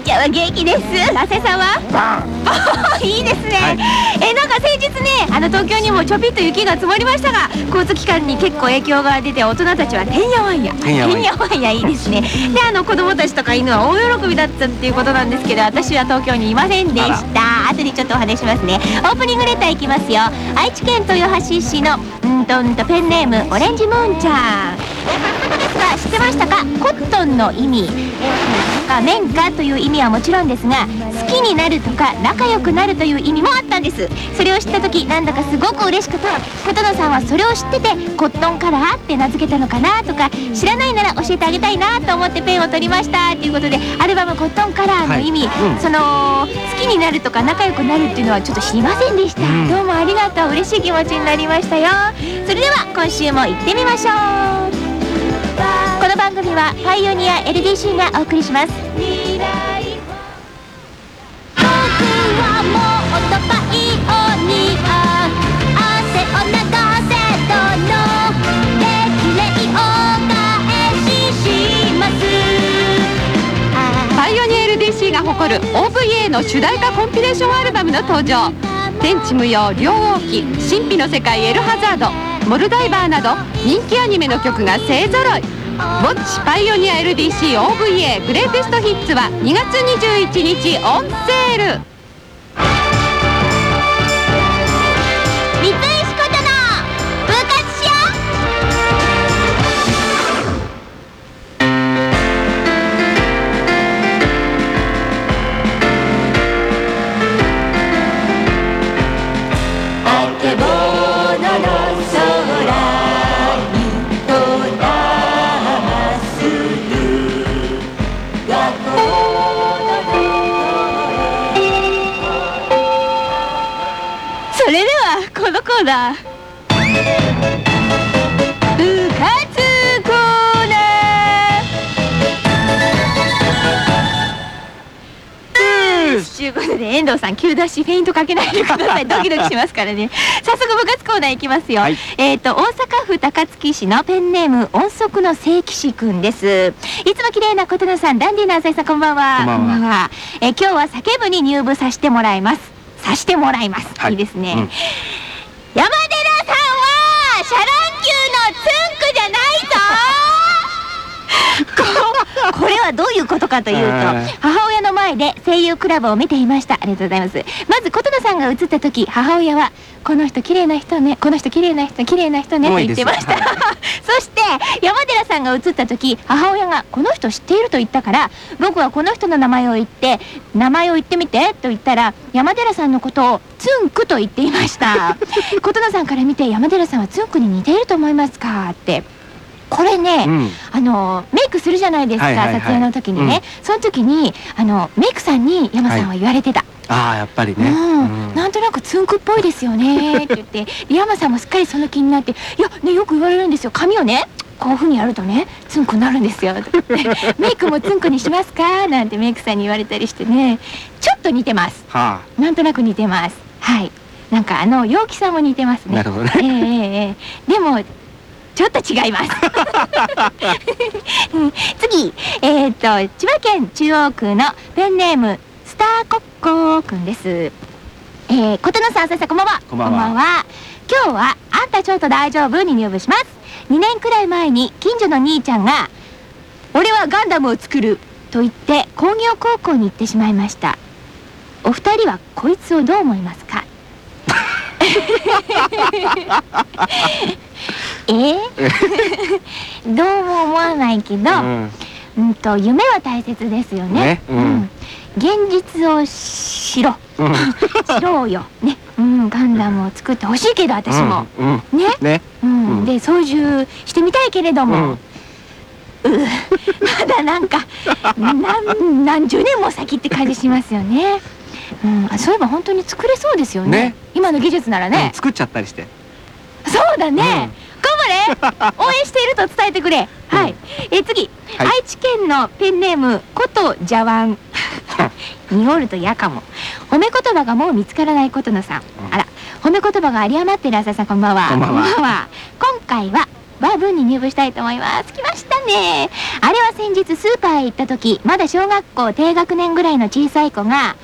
気ですかこちらは元気です。亜生さんは？いいですね、えなんか先日ねあの東京にもちょぴっと雪が積もりましたが交通機関に結構影響が出て大人たちはてんやわんや。てんやわんや。わんやいいですね。であの子供たちとか犬は大喜びだったっていうことなんですけど私は東京にいませんでした。後でちょっとお話しますね。オープニングレターいきますよ。愛知県豊橋市のうんとんとペンネームオレンジムーンちゃん知ってましたか？コットンの意味。か綿かという意味はもちろんですが好きになるとか仲良くなるという意味もあったんです。それを知った時なんだかすごく嬉しくて琴乃さんはそれを知っててコットンカラーって名付けたのかなとか知らないなら教えてあげたいなと思ってペンを取りました。ということでアルバム「コットンカラー」の意味、はい。うん。その好きになるとか仲良くなるっていうのはちょっと知りませんでした、うん。どうもありがとう。嬉しい気持ちになりましたよ。それでは今週も行ってみましょう。この番組はパイオニア LDC がお送りします。僕はもっとパイオニア。汗を流せどの激励を返しします。パイオニア LDC が誇る OVA の主題歌コンピレーションアルバムの登場。天地無用両王記神秘の世界エルハザードモルダイバーなど人気アニメの曲が勢ぞろいぼっちパイオニア LDC OVA グレイテストヒッツは2月21日オンセール。このコーナー部活コーナーということで遠藤さん急ダッシュフェイントかけないでください。ドキドキしますからね。早速部活コーナーいきますよ、はい。えっ、と大阪府高槻市のペンネーム音速の聖騎士くんです。いつも綺麗な琴乃さんダンディーな浅井さんこんばんは。こんばんは。えー今日は叫ぶに入部させてもらいます。さしてもらいます、はい。いいですね、うんやばいんはシャラン級のツンクじゃないぞこ これはどういうことかというと母親の前で声優クラブを見ていました。ありがとうございます。まず琴乃さんが映った時母親はこの人綺麗な人ねこの人綺麗な人綺麗な人ねと言ってました。そして山寺さんが映った時母親がこの人知っていると言ったから僕はこの人の名前を言って名前を言ってみてと言ったら山寺さんのことをツンクと言っていました。琴乃さんから見て山寺さんはツンクに似ていると思いますか？ってこれね、うん。あのメイクするじゃないですか、はいはいはい。撮影の時にね、その時にあのメイクさんに山さんは言われてた、ああやっぱりね、うん。うん。なんとなくつんくっぽいですよねって言って。で山さんもすっかりその気になって「いやねよく言われるんですよ。髪をねこういうふうにやるとねつんくになるんですよ」メイクもつんくにしますか?」なんてメイクさんに言われたりしてね。ちょっと似てます。はなんとなく似てます。はい。なんかあの陽気さも似てますね。なるほどね。ええええええ。でもちょっと違います。う ん次えっ、と千葉県中央区のペンネームスターコッコーくんです。えー、琴乃さん先生こんばんは。こんばんは。今日はあんたちょっと大丈夫に入部します。2年くらい前に近所の兄ちゃんが俺はガンダムを作ると言って工業高校に行ってしまいました。お二人はこいつをどう思いますか？え？ー どうも思わないけど、あ、うん、うんと夢は大切ですよね。ね。うん。現実をしろ、うん。しろうよ、ね、うん、ガンダムを作ってほしいけど、私も。ね、ね。うん、うん。で、操縦してみたいけれども。うん。まだなんか何何十年も先って感じしますよね。うん、あそういえば本当に作れそうですよね。ね。今の技術ならうん。ね。作っちゃったりして。そうだね。頑張れ。応援していると伝えてくれ。はい。え次、はい愛知県のペンネームこと茶碗。濁ると嫌かも。褒め言葉がもう見つからないことのさん。うんあら、褒め言葉が有り余ってる朝さんこんばんは。こんばんは今回は。バブに入部したいと思います。来ましたね。あれは先日スーパーへ行った時、まだ小学校低学年ぐらいの小さい子が、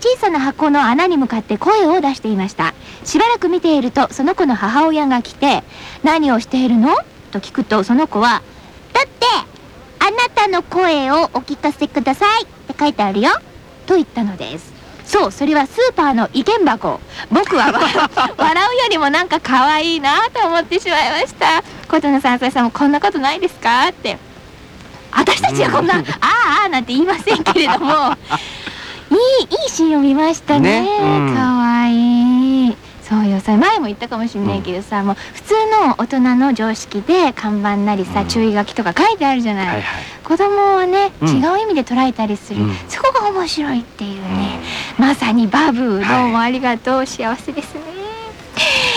小さな箱の穴に向かって声を出していました。しばらく見ているとその子の母親が来て「何をしているの?」と聞くとその子は「だってあなたの声をお聞かせください」って書いてあるよ。と言ったのです。そうそれはスーパーの意見箱。僕は笑 笑うよりもなんか可愛いなと思ってしまいました。琴野さん浅井さんもこんなことないですか？って。私たちはこんな「あーあー」なんて言いませんけれどもいいいいシーンを見ましたね。ね。うん。かわいい。そうよ。さ前も言ったかもしれないけどさ、もう普通の大人の常識で看板なりさ、うん。注意書きとか書いてあるじゃない、はいはい。子供はね、うん。違う意味で捉えたりする、うん。そこが面白いっていうね、まさにバブーどうもありがとう、幸せですね。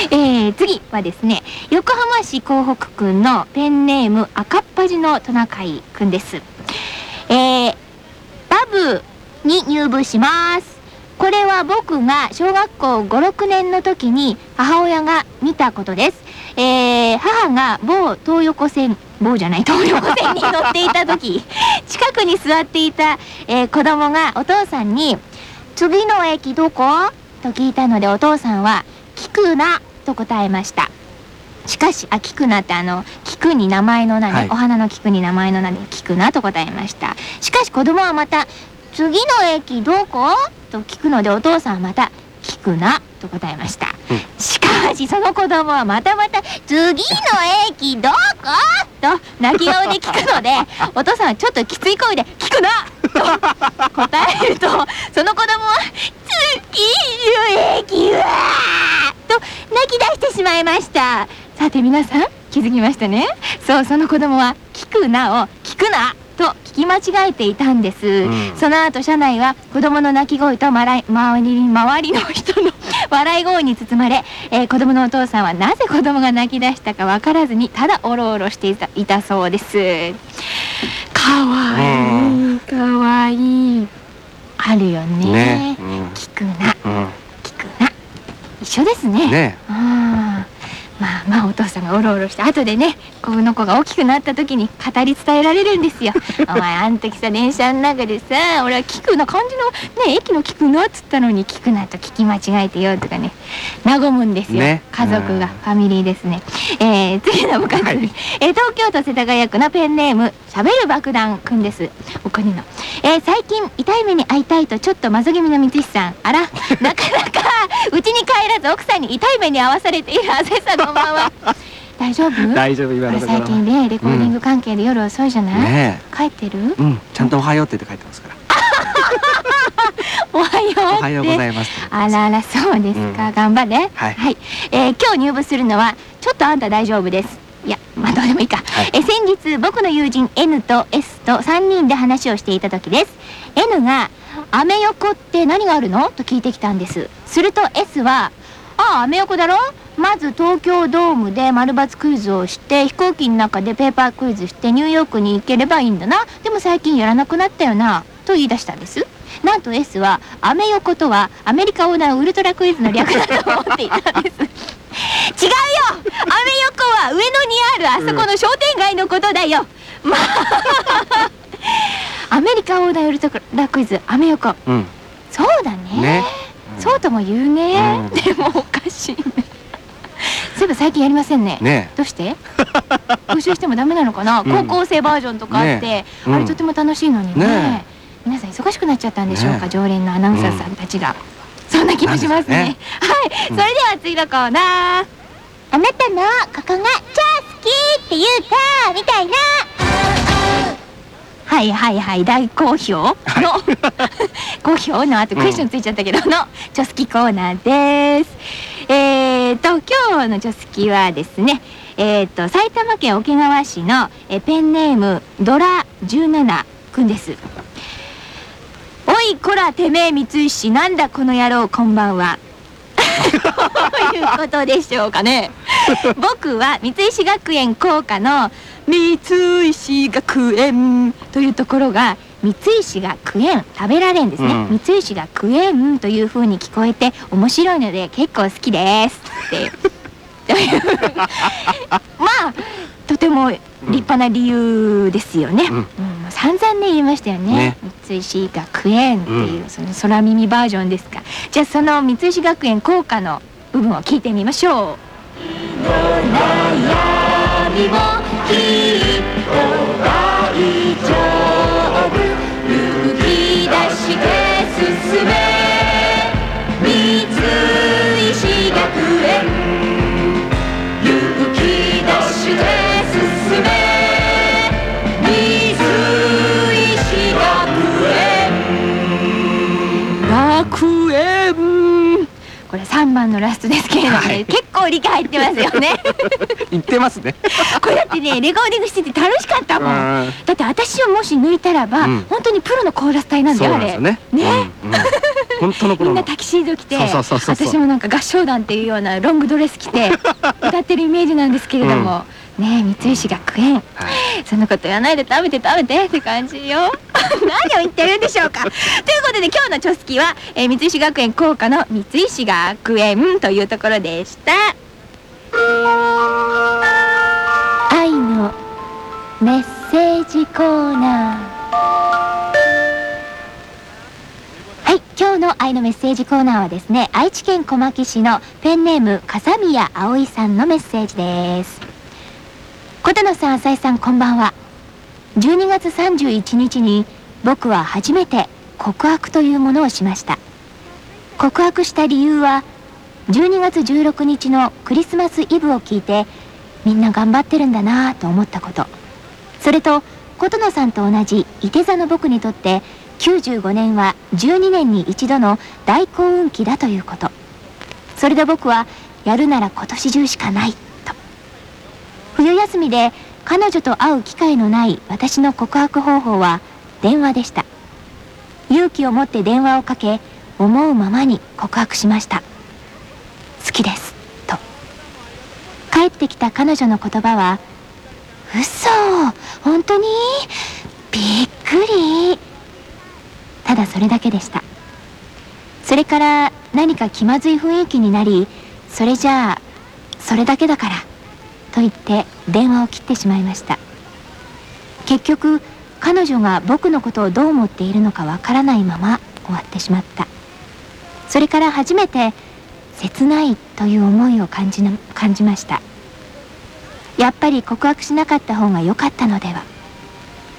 えー、次はですね横浜市港北区のペンネーム赤っ端のトナカイくんです。えー、バブーに入部します。これは僕が小学校56年の時に母親が見たことです、えー、母が某東横線某じゃない東横線に乗っていた時 近くに座っていた、えー子供がお父さんに「次の駅どこ?」と聞いたのでお父さんは「聞くな」と答えました。しかしあ菊菜ってあの菊に名前の名ね、はい。お花の菊に名前の名で菊菜と答えました。しかし子供はまた「次の駅どこ?」と聞くのでお父さんはまた「菊菜」と答えました、うんしかしその子供はまたまた「次の駅どこ?」と泣き顔で聞くので お父さんはちょっときつい声で「菊菜!」と答えるとその子供は「次の駅は!」と泣き出してしまいましたさて皆さん気づきましたねそうその子供は「聞くな」を「聞くな」と聞き間違えていたんです、うん。その後車内は子供の泣き声と周り周りの人の 笑い声に包まれ、えー子供のお父さんはなぜ子供が泣き出したか分からずにただおろおろしていたいたそうです。かわいいかわい。いあるよね。ね。うん。聞くな。うん。聞くな。一緒ですね。ね。あーまあまあお父さんがおろおろして後でねこの子が大きくなった時に語り伝えられるんですよ。お前あん時さ電車の中でさ俺は聞くな漢字のね駅の聞くなっつったのに聞くなと聞き間違えてよとかね和むんですよ、ね。家族がうん。ファミリーですね、えー、次の部活、はい。えー東京都世田谷区のペンネームしゃべる爆弾くんです。他にの、えー最近痛い目に遭いたいとちょっとマゾ気味の光石さん。あら なかなかうちに帰らず奥さんに痛い目に遭わされている亜生さんこんばんは。大丈夫？大丈夫今のところ最近ねレコーディング関係で夜遅いじゃない、ね帰ってる？うんちゃんとおはようって言って書いてますから。おはようおはようございますあらあらそうですか、うん。頑張れ。はい。えー今日入部するのはちょっとあんた大丈夫です。いやまあどうでもいいか、はい。えー先日僕の友人 N と S と3人で話をしていた時です。N が「アメ横って何があるの?」と聞いてきたんです。すると S は「ああアメ横だろ？まず東京ドームで丸抜クイズをして飛行機の中でペーパークイズしてニューヨークに行ければいいんだな。でも最近やらなくなったよなと言い出したんです。なんと S はアメ横とはアメリカ横断ウルトラクイズの略だと思っていたんです。違うよ。アメ横は上野にあるあそこの商店街のことだよ、まあ。アメリカ横断ウルトラクイズアメ横。うん。そうだね。ね。そうとも言うね、うん。でもおかしいね そういえば最近やりませんね。ねどうして？募集してもダメなのかな、うん。高校生バージョンとかあって、あれとても楽しいのにね。ね皆さん忙しくなっちゃったんでしょうか、ね常連のアナウンサーさんたちが、そんな気もしますね。はい、うん。それでは次のコーナー。あなたのここが超好きっていうかみたいな。はいはいはい。大好評の、好評の。あとクエスチョンついちゃったけど、の。チョスキコーナーです。えーと今日のチョスキはですね、ええー、と埼玉県桶川市のえーペンネームドラ17くんですおいこらてめえ三石なんだこの野郎こんばんはどういうことでしょうかね。僕は三石学園校歌の三石学園というところが三石が食えん食べられんですね、うん。三石が食えんという風に聞こえて面白いので結構好きです。って。というまあとても立派な理由ですよね、うん。うん。散々ね言いましたよね。ね。三石が食えんっていう、うその空耳バージョンですか。じゃあその三石学園校歌の部分を聞いてみましょう。悩みもきっと大丈夫これ3番のラストですけれどもね、はい。結構理解入ってますよね。言ってますね。これだってねレコーディングしてて楽しかったもん。うん。だって私をもし抜いたらば、うん。本当にプロのコーラス隊なんだよあれ。なんですよね。ね。うん。うん。本当のみんな。タキシード着て私もなんか合唱団っていうようなロングドレス着て 歌ってるイメージなんですけれども、ねえ三石学園。はいそんなこと言わないで食べて食べてって感じよ。何を言ってるんでしょうか。ということで今日のチョスキは、えー三石学園校歌の三石学園というところでした。愛のメッセージコーナー。はい今日の愛のメッセージコーナーはですね愛知県小牧市のペンネーム笠宮葵さんのメッセージです琴野さん浅井さんこんばんは。12月31日に僕は初めて告白というものをしました。告白した理由は12月16日のクリスマスイブを聞いてみんな頑張ってるんだなぁと思ったこと。それと琴野さんと同じ伊手座の僕にとって95年は12年に一度の大幸運期だということ。それで僕はやるなら今年中しかない。冬休みで彼女と会う機会のない私の告白方法は電話でした。勇気を持って電話をかけ思うままに告白しました。好きですと。帰ってきた彼女の言葉は嘘本当に？びっくり。ただそれだけでした。それから何か気まずい雰囲気になりそれじゃあそれだけだから。と言って電話を切ってしまいました。結局彼女が僕のことをどう思っているのかわからないまま終わってしまった。それから初めて切ないという思いを感じな感じました。やっぱり告白しなかった方が良かったのでは。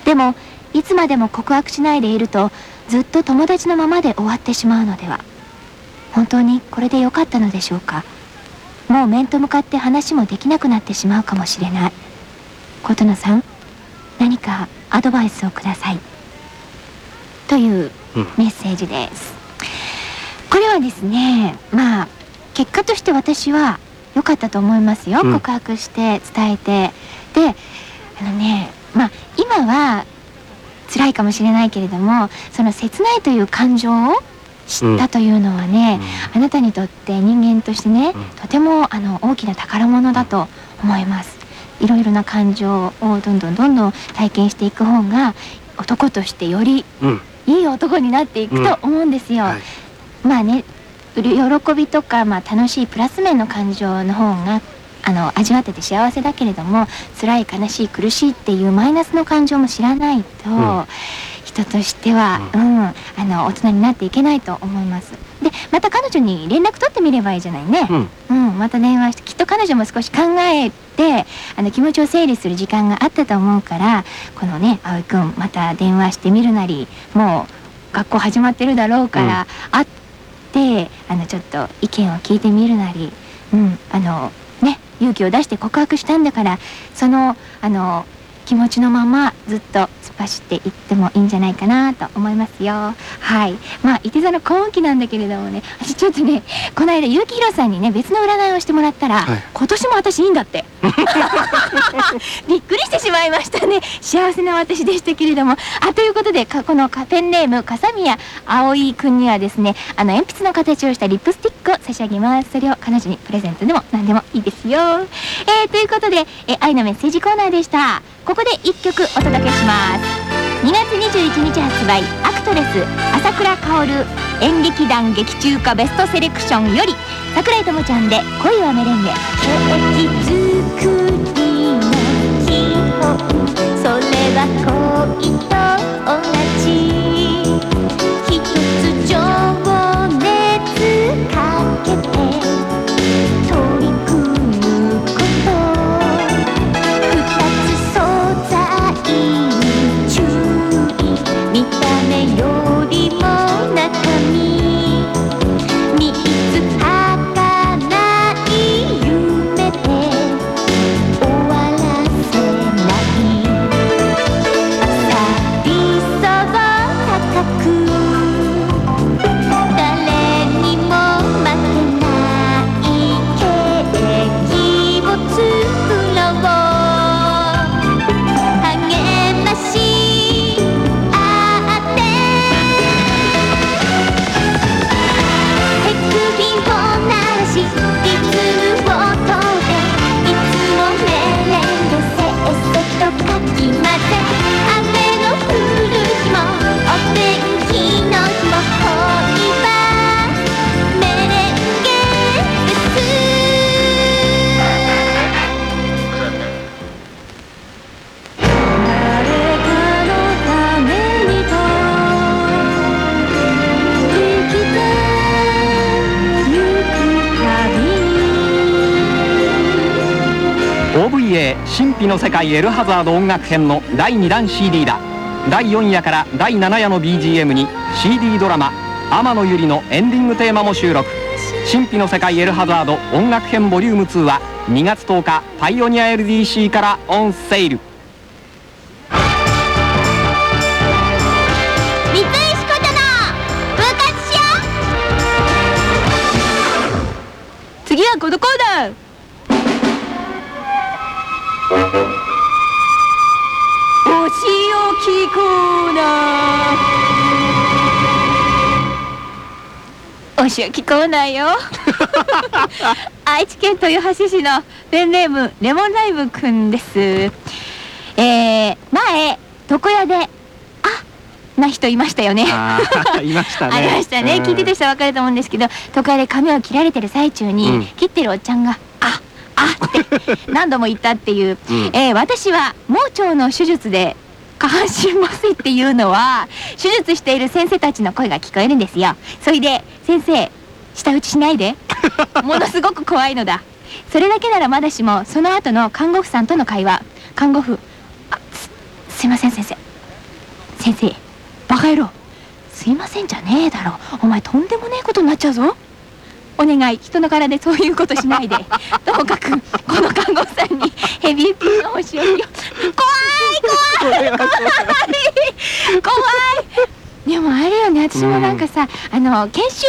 でもいつまでも告白しないでいるとずっと友達のままで終わってしまうのでは。本当にこれで良かったのでしょうか？もう面と向かって話もできなくなってしまうかもしれない。琴乃さん何かアドバイスをください。といううん。メッセージです、これはですねまあ結果として私は良かったと思いますよ、うん。告白して伝えて。であのねまあ今は辛いかもしれないけれどもその切ないという感情を知ったというのはね、あなたにとって人間としてね、うん。とてもあの大きな宝物だと思います。いろいろな感情をどんどんどんどん体験していく方が男としてよりうん。いい男になっていくと思うんですよ、はい。まあね喜びとか、まあ、楽しいプラス面の感情の方があの味わってて幸せだけれども辛い悲しい苦しいっていうマイナスの感情も知らないと、うん人としては、ううんあの大人になっていけないと思います。でまた彼女に連絡取ってみればいいじゃないね、うん。うん、また電話してきっと彼女も少し考えてあの気持ちを整理する時間があったと思うからこのね葵くんまた電話してみるなりもう学校始まってるだろうから、会ってあのちょっと意見を聞いてみるなり、うん、あのね勇気を出して告白したんだからそのあの気持ちのままずっと走っていってもいいんじゃないかなと思いますよ。はい。まあいて座の幸運期なんだけれどもね私ちょっとねこの間結城宏さんにね別の占いをしてもらったら、はい。今年も私いいんだって。びっくりしてしまいましたね。幸せな私でしたけれども。あということでかこのかペンネーム笠宮葵くんにはですねあの鉛筆の形をしたリップスティックを差し上げます。それを彼女にプレゼントでも何でもいいですよ。えー、ということで、え愛のメッセージコーナーでした。ここで一曲お届けします2月21日発売アクトレス朝倉薫演劇団劇中歌ベストセレクションより櫻井智ちゃんで恋はメレンゲケーキ作りの基本それは恋と同じ。神秘の世界エルハザード音楽編の第2弾 CD だ第4夜から第7夜の BGM に CD ドラマ「天野ゆり」のエンディングテーマも収録神秘の世界エルハザード音楽編 vol。2は2月10日パイオニア LDC からオンセールお仕置きコーナーよ。愛知県豊橋市のペンネームレモンライブくんです。えー、前床屋であな人いましたよね。いましたね。ありましたね、うん。聞いてた人は分かると思うんですけど都会で髪を切られてる最中に、うん。切ってるおっちゃんが「ああって 何度も言ったっていう、うん。えー私は盲腸の手術で下半身麻酔っていうのは手術している先生たちの声が聞こえるんですよ。それで先生舌打ちしないで。ものすごく怖いのだ。それだけならまだしもその後の看護婦さんとの会話。看護婦あすすいません先生。先生バカ野郎。すいませんじゃねえだろ。お前とんでもねえことになっちゃうぞお願い。人の体でそういうことしないで。ともかくこの看護婦さんにヘビーピンのお仕置きを。怖い怖い怖い怖いでもあれよね。私もなんかさ、あの研修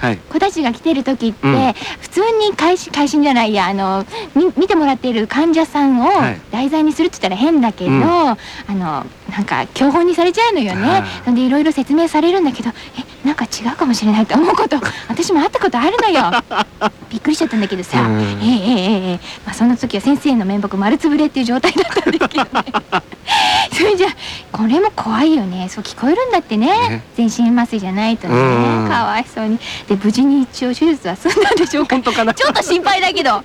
のはい。子たちが来てる時って、うん。普通に会心会心じゃないやあのみ見てもらっている患者さんをはい。題材にするって言ったら変だけど、うん。あのなんか教本にされちゃうのよね。はい。そんでいろいろ説明されるんだけどえなんか違うかもしれないと思うこと。私もあったことあるのよ。びっくりしちゃったんだけどさ、うん。ええええええ。まあ、その時は先生の面目丸つぶれっていう状態だったんですけどね。それじゃこれも怖いよね。そう聞こえるんだってねね全身麻酔じゃないとねうん。かわいそうに。で無事に一応手術は済んだんでしょうか。本当かな。ちょっと心配だけど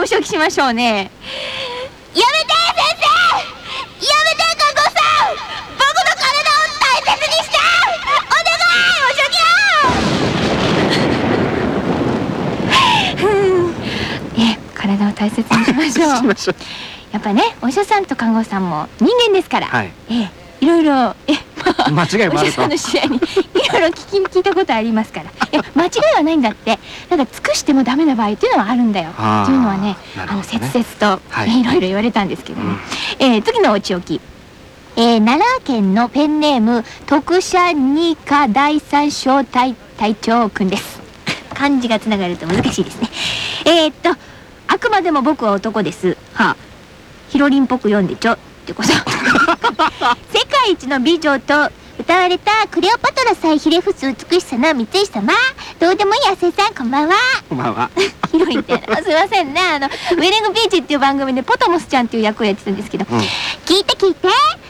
お仕置きしましょうね。やめて先生。やめて看護師さん。僕の体を大切にして。お願い。お仕置きよ。ふう。え体を大切にしましょう。やっぱねお医者さんと看護師さんも人間ですから、はい。ええいろいろえまあ 間違いもあると。の試合にいろいろ聞き聞いたことありますから。いや間違いはないんだって。ただ尽くしてもダメな場合っていうのはあるんだよ。あーっていうのはねあの切々と、はい。ろいろ言われたんですけどね、うん。えー次のおちおきえー奈良県のペンネーム特殊二課第三小隊隊長くんです。漢字がつながると難しいですね。えー、っと赤あくまでも僕は男です。はあ。ヒロリンっぽく読んでちょってこと。世界一の美女と歌われたクレオパトラさえひれ伏す美しさの三石様。どうでもいい亜生さんこんばんは。こんばんは。ヒロインってあすいませんね。あのウェディングビーチっていう番組でポトモスちゃんっていう役をやってたんですけど、うん。聞いて聞いて。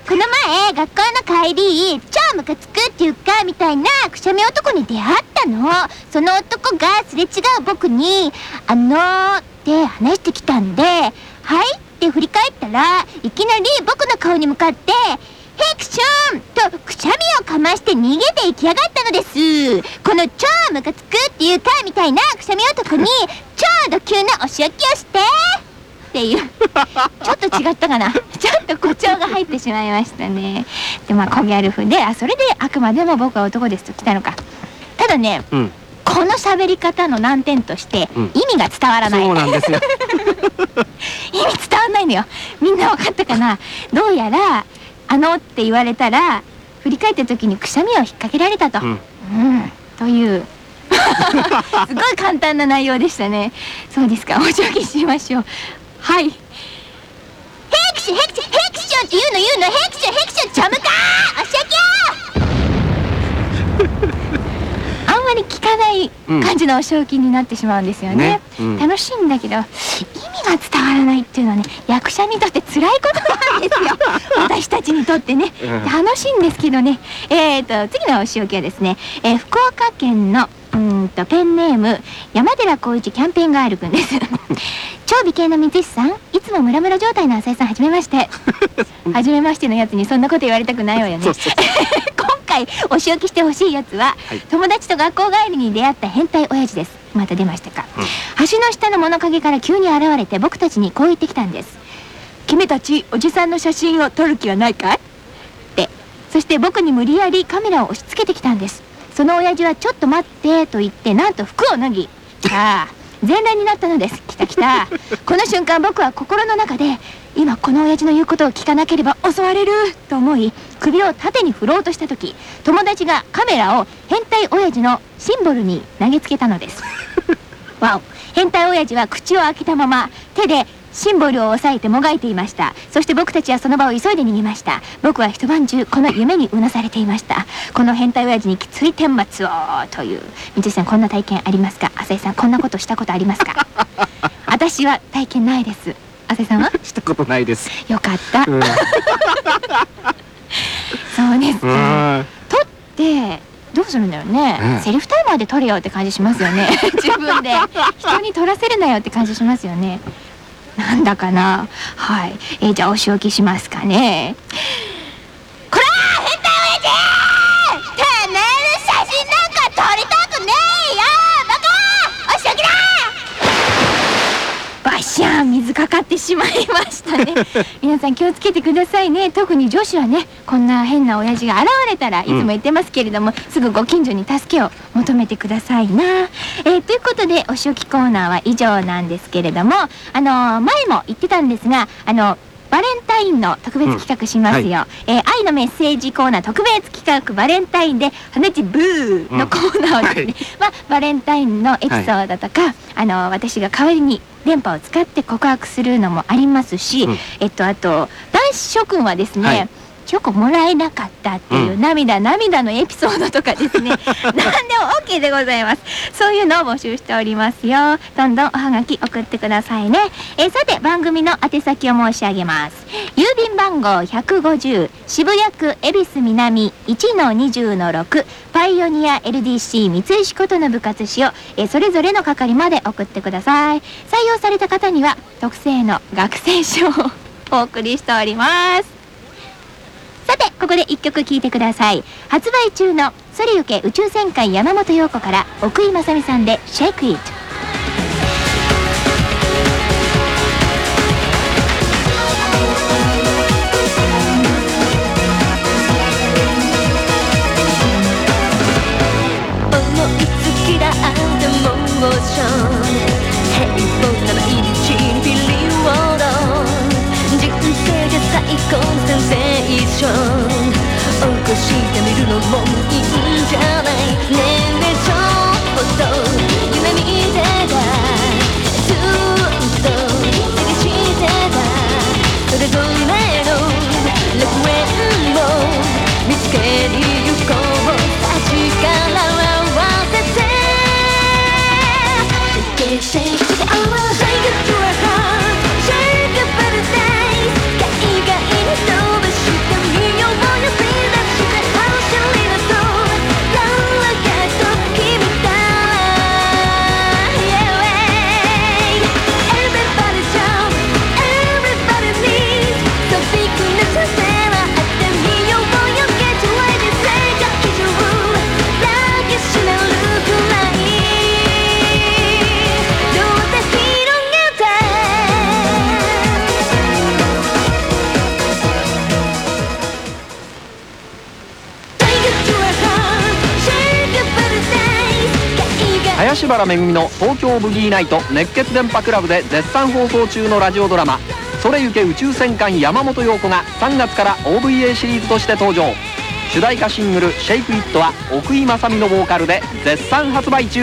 この前学校の帰り超ムカつくっていうかみたいなくしゃみ男に出会ったの。その男がすれ違う僕に「あのー」って話してきたんで「はい?」って振り返ったらいきなり僕の顔に向かって「ヘクション!」とくしゃみをかまして逃げていきやがったのです。この超ムカつくっていうかみたいなくしゃみ男に超ド級なお仕置きをしてっていう。ちょっと違ったかな。ちょっと誇張が入ってしまいましたね。でまあコギャル風であそれであくまでも僕は男ですと来たのか。ただねうん。この喋り方の難点としてうん。意味が伝わらない、そうなんですよ 意味伝わんないのよ。みんな分かったかな？どうやら「あの」って言われたら振り返った時にくしゃみを引っ掛けられたと、うん。うん、という。すごい簡単な内容でしたね。そうですか。お仕置きしましょう。はい。ヘクションヘクションヘクションって言うの言うの。ヘクションヘクションちょむかー！お仕置き あんまり聞かない感じのお仕置きになってしまうんですよね。ね。うん。楽しいんだけどが伝わらないっていうのはね役者にとって辛いことなんですよ。私たちにとってね、うん。楽しいんですけどね。えー、と次のお仕置きはですね、えー福岡県のうーんとペンネーム山寺宏一キャンペーンガールくんです。超美形の三石さんいつもムラムラ状態の浅井さんはじめまして。はじめましてのやつにそんなこと言われたくないわよね 回お仕置きしてほしいやつは、はい。友達と学校帰りに出会った変態親父です。また出ましたか、うん。橋の下の物陰から急に現れて僕たちにこう言ってきたんです。君たちおじさんの写真を撮る気はないかい？って。そして僕に無理やりカメラを押し付けてきたんです。その親父はちょっと待ってと言ってなんと服を脱ぎ ああ全裸になったのです。来た来た。この瞬間僕は心の中で今この親父の言うことを聞かなければ襲われると思い首を縦に振ろうとした時友達がカメラを変態親父のシンボルに投げつけたのです。わお。変態親父は口を開けたまま手でシンボルを押さえてもがいていました。そして僕たちはその場を急いで逃げました。僕は一晩中この夢にうなされていました。この変態親父にきつい顛末をという。三井さんこんな体験ありますか？浅井さんこんなことしたことありますか？私は体験ないです浅井さんは？したことないです。よかった。うん。そうですうかん。撮ってどうするんだろうね、うん。セリフタイマーで撮れよって感じしますよね。自分で。人に撮らせるなよって感じしますよね。なんだかな。はい、えーじゃあお仕置きしますかね。こら変態親父てめえの写真なんか撮りたくねえよバカお仕置きだバシャン水かかってしまいましたね。皆さん気をつけてくださいね。特に女子はねこんな変な親父が現れたらいつも言ってますけれども、すぐご近所に助けを求めてくださいな、えーということでお仕置きコーナーは以上なんですけれどもあのー前も言ってたんですがあのバレンタインの特別企画しますよ、えー愛のメッセージコーナー特別企画バレンタインで「はねちブー」のコーナーをですね、まあ、バレンタインのエピソードとか、あの私が代わりに電波を使って告白するのもありますし、うん。えっとあと男子諸君はですね、はいチョコもらえなかったっていう、うん。涙涙のエピソードとかですね。何でも OK でございます。そういうのを募集しておりますよ。どんどんおはがき送ってくださいね。えーさて番組の宛先を申し上げます。郵便番号150渋谷区恵比寿南1-20-6パイオニア LDC 三石琴の部活史を、えーそれぞれの係まで送ってください。採用された方には特製の学生証をお送りしておりますさてここで一曲聴いてください。発売中の「そりゆけ宇宙戦艦山本陽子」から奥井正美さんで「Shake It」ション。起こしてみるのもいいんじゃない？ねえねえちょっと。原めぐみの東京ブギーナイト熱血電波クラブで絶賛放送中のラジオドラマ「それゆけ宇宙戦艦山本陽子」が3月から OVA シリーズとして登場。主題歌シングル「シェイクイットは奥井正美のボーカルで絶賛発売中。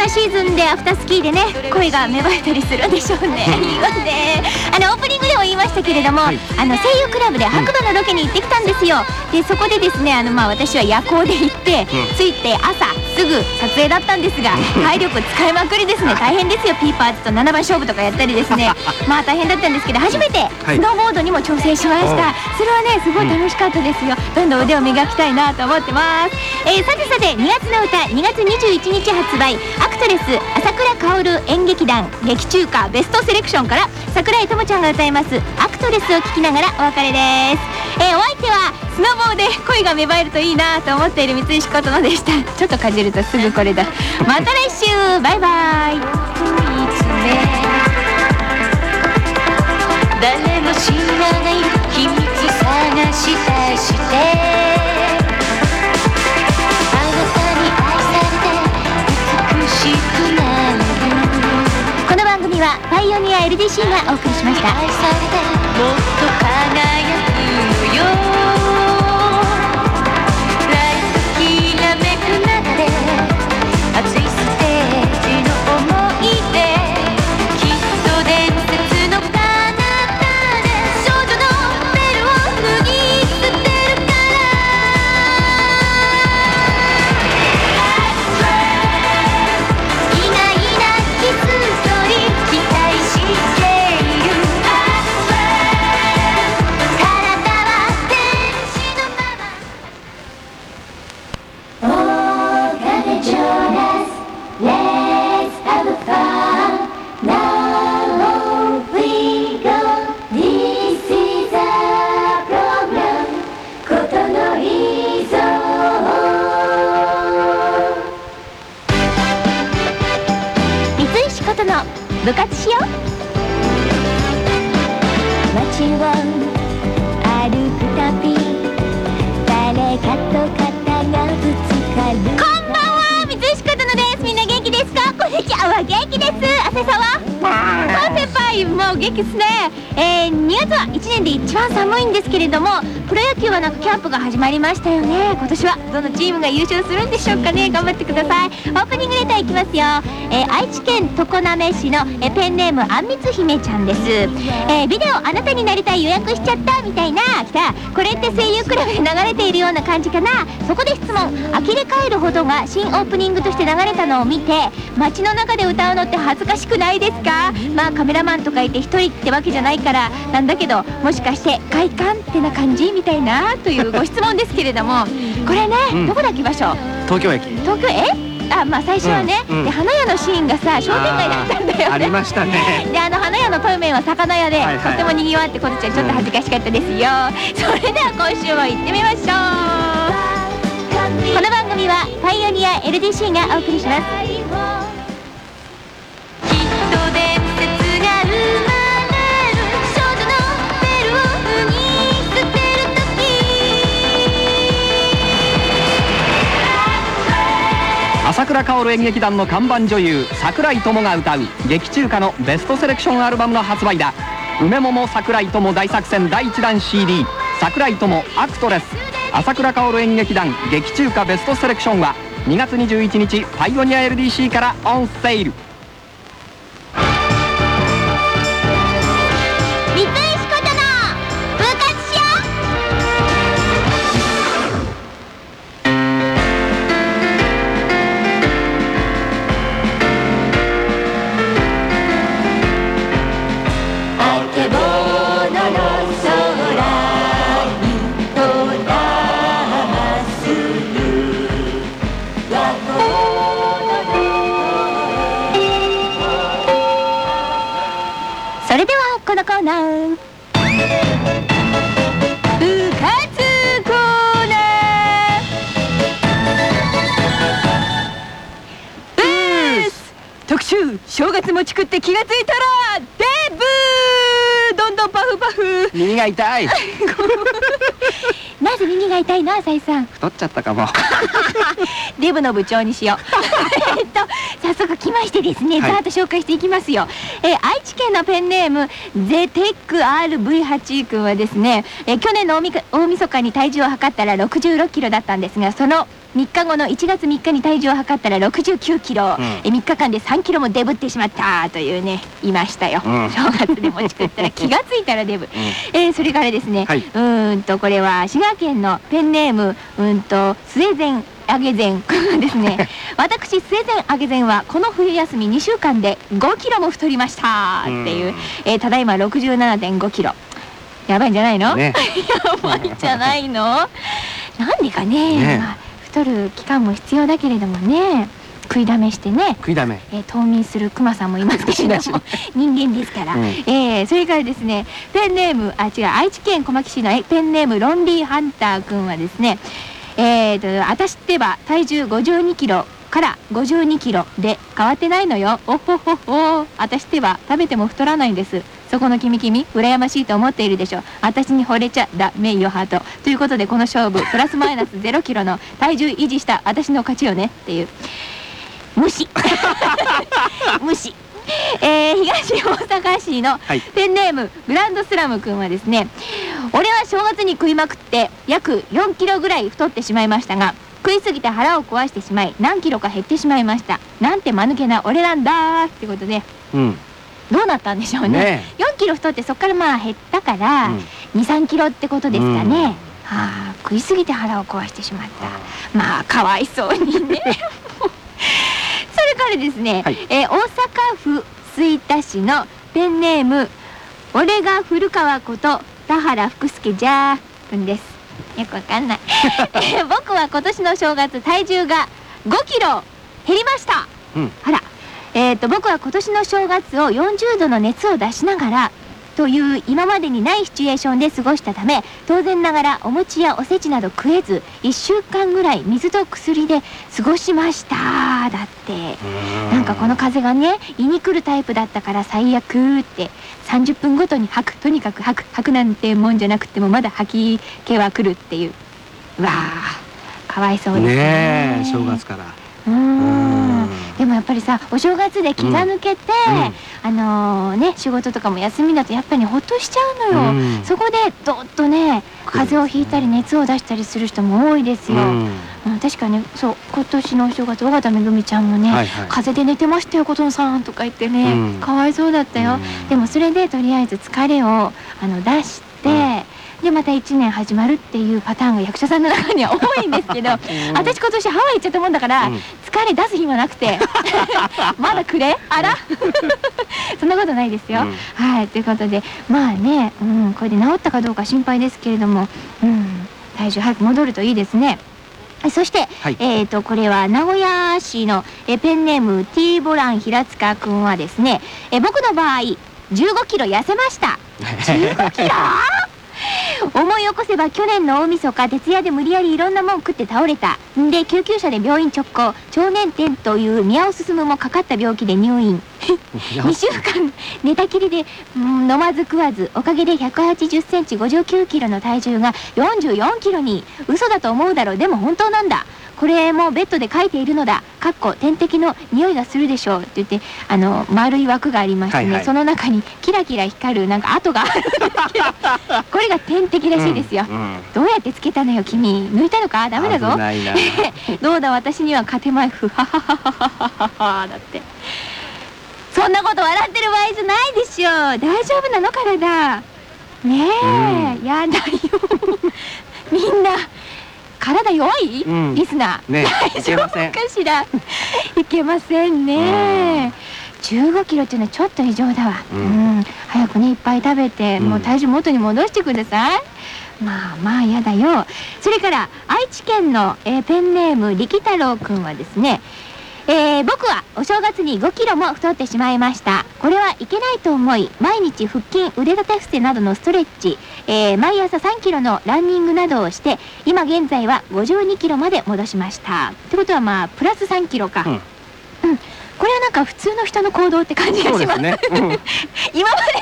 なシーズンでアフタースキーでね恋が芽生えたりするんでしょうね。いいわね。あのオープニングでも言いましたけれども、あの声優クラブで白馬のロケに行ってきたんですよ、でそこでですねあのまあ私は夜行で行って、着いて朝すぐ撮影だったんですが 体力使いまくりですね。大変ですよ。ピーパーズと7番勝負とかやったりですね。まあ大変だったんですけど初めてスノーボードにも挑戦しました、それはねすごい楽しかったですよ。どんどん腕を磨きたいなと思ってます、えーさてさて2月の歌2月21日発売。アクトレス朝倉薫演劇団劇中歌ベストセレクションから桜井智ちゃんが歌います。アクトレスを聴きながらお別れです、えーお相手はスノボーで恋が芽生えるといいなと思っている三石琴乃でした。ちょっとかじるとすぐこれだ。また来週。バイバイ。誰も知らない秘密探し出して。あなたに愛されて美しくなる。この番組はパイオニア LDC がお送りしましたく部活しよう。街を歩くたび誰かと肩がぶつかる。こんばんは三石琴乃です。みんな元気ですか？こんにちは元気です。浅沢あ。先輩もう元気ですね。えー、2月は1年で一番寒いんですけれどもプロ野球はなんかキャンプが始まりましたよね。今年はどのチームが優勝するんでしょうかね。頑張ってください。オープニングレターいきますよ、えー愛知県常滑市の、えーペンネームあんみつ姫ちゃんです、えービデオあなたになりたい予約しちゃったみたいな。来た。これって声優クラブで流れているような感じかな。そこで質問。呆れ返るほどが新オープニングとして流れたのを見て街の中で歌うのって恥ずかしくないですか？まあカメラマンとかいて一人ってわけじゃないからなんだけどもしかして外観ってな感じ？みたいなというご質問ですけれどもこれね、うん。どこだっけ場所？東京駅。東京？え？あまあ最初はね、うんうん。で花屋のシーンがさ商店街だったんだよ。ねありましたね。であの花屋のトイメンは魚屋で、はいはい。とってもにぎわってことちゃんちょっと恥ずかしかったですよ、それでは今週も行ってみましょう。この番組はパイオニア LDC がお送りします倉薫演劇団の看板女優桜井友が歌う劇中歌のベストセレクションアルバムの発売だ。梅桃桜井友大作戦第1弾 CD 桜井友アクトレス。朝倉薫演劇団劇中歌ベストセレクションは2月21日パイオニア LDC からオンセール。が痛い。なぜ耳が痛いの浅井さん。太っちゃったかも。デブの部長にしよう。えっと早速来ましてですね、はい。ざーっと紹介していきますよ、県のペンネームゼテック RV8 君はですね、えー去年の大みか大晦日に体重を測ったら6 6キロだったんですがその3日後の1月3日に体重を測ったら69キロ、うん。え3日間で3キロもデブってしまったというねいましたよ、うん。正月で持ち食ったら気がついたらデブ、えーそれからですね、はい。うーんとこれは滋賀県のペンネームうーんとスウェーデン揚げ膳。ですね。私スウェーデン揚げ膳はこの冬休み2週間で5キロも太りましたっていう、うん。えーただいま67.5キロ。やばいんじゃないの、ね。やばいんじゃないの？なんでかね。ね。まあ、太る期間も必要だけれどもね。食いだめしてね。食いだめ。えー冬眠するクマさんもいますけれども。人間ですから、うん。えーそれからですねペンネームあ違う愛知県小牧市のえペンネームロンリーハンター君はですねえーと私ってば体重52キロから52キロで変わってないのよ。おほほほ私ってば食べても太らないんです。そこの君君羨ましいと思っているでしょ。私に惚れちゃダメよハート。ということでこの勝負プラスマイナス0キロの体重維持した私の勝ちよねっていう。無視。無視 えー東大阪市のはい。ペンネームグランドスラム君はですね俺は正月に食いまくって約4キロぐらい太ってしまいましたが食いすぎて腹を壊してしまい何キロか減ってしまいました。なんて間抜けな俺なんだーってことでうん。どうなったんでしょうね。ね4キロ太ってそこからまあ減ったから、うん。23キロってことですかね、うん。はあ食いすぎて腹を壊してしまった。まあかわいそうにね からですね、はい。えー大阪府吹田市のペンネーム俺が古川こと田原福介じゃーくんです。よくわかんない、えー僕は今年の正月体重が5キロ減りました。うん。あら。えー、と僕は今年の正月を40度の熱を出しながらという今までにないシチュエーションで過ごしたため当然ながらお餅やおせちなど食えず1週間ぐらい水と薬で過ごしましただって。なんかこの風がね胃に来るタイプだったから最悪って。30分ごとに吐く。とにかく吐く。吐くなんてもんじゃなくてもまだ吐き気は来るっていうう。わーかわいそうですね。ねえ正月から。うんでもやっぱりさお正月で気が抜けて、あのーね仕事とかも休みだとやっぱりほっとしちゃうのよ、うん。そこでどっとね風邪をひいたり熱を出したりする人も多いですよ、うん。うん確かにそう今年のお正月尾形めぐみちゃんもね、はいはい。風邪で寝てましたよ琴乃さんとか言ってね、うん。かわいそうだったよ、うん。でもそれでとりあえず疲れをあの出して、でまた1年始まるっていうパターンが役者さんの中には多いんですけど 私今年ハワイ行っちゃったもんだから、うん。疲れ出す暇なくて まだくれあら？そんなことないですよ、うん。はいということでまあね、うん、これで治ったかどうか心配ですけれども、うん、体重早く戻るといいですね。そして、はい。えー、とこれは名古屋市のえペンネーム T ボラン平塚君はですねえ僕の場合15キロ痩せました。15キロ？思い起こせば去年の大晦日徹夜で無理やりいろんなもん食って倒れた。んで救急車で病院直行。腸年点という宮尾進もかかった病気で入院。2週間寝たきりで、うん飲まず食わずおかげで1 8 0センチ5 9キロの体重が44キロに。嘘だと思うだろう。でも本当なんだこれもベッドで書いているのだ。かっこ点滴の匂いがするでしょうって言ってあの丸い枠がありましてね、はいはい。その中にキラキラ光るなんか跡があるんですけどこれが点滴らしいですよ、うんうん。どうやってつけたのよ君。抜いたのか？ダメだぞ。危ないな。どうだ私には勝てまい。ふはははははははだってそんなこと笑ってる場合じゃないでしょ大丈夫なの体ねえ、やだよみんな体弱い、うん。リスナー、ね大丈夫かしら？いけません。ね。15キロっていうのはちょっと異常だわ、ううんん。早くねいっぱい食べて、うん。もう体重元に戻してください。まあまあやだよ。それから愛知県の、えーペンネーム力太郎くんはですねええー僕はお正月に5キロも太ってしまいました。これはいけないと思い毎日腹筋腕立て伏せなどのストレッチ、えー毎朝3キロのランニングなどをして今現在は52キロまで戻しました。ってことはまあプラス3キロか、うん。うんこれはなんか普通の人の行動って感じがします。ね。うん。今まで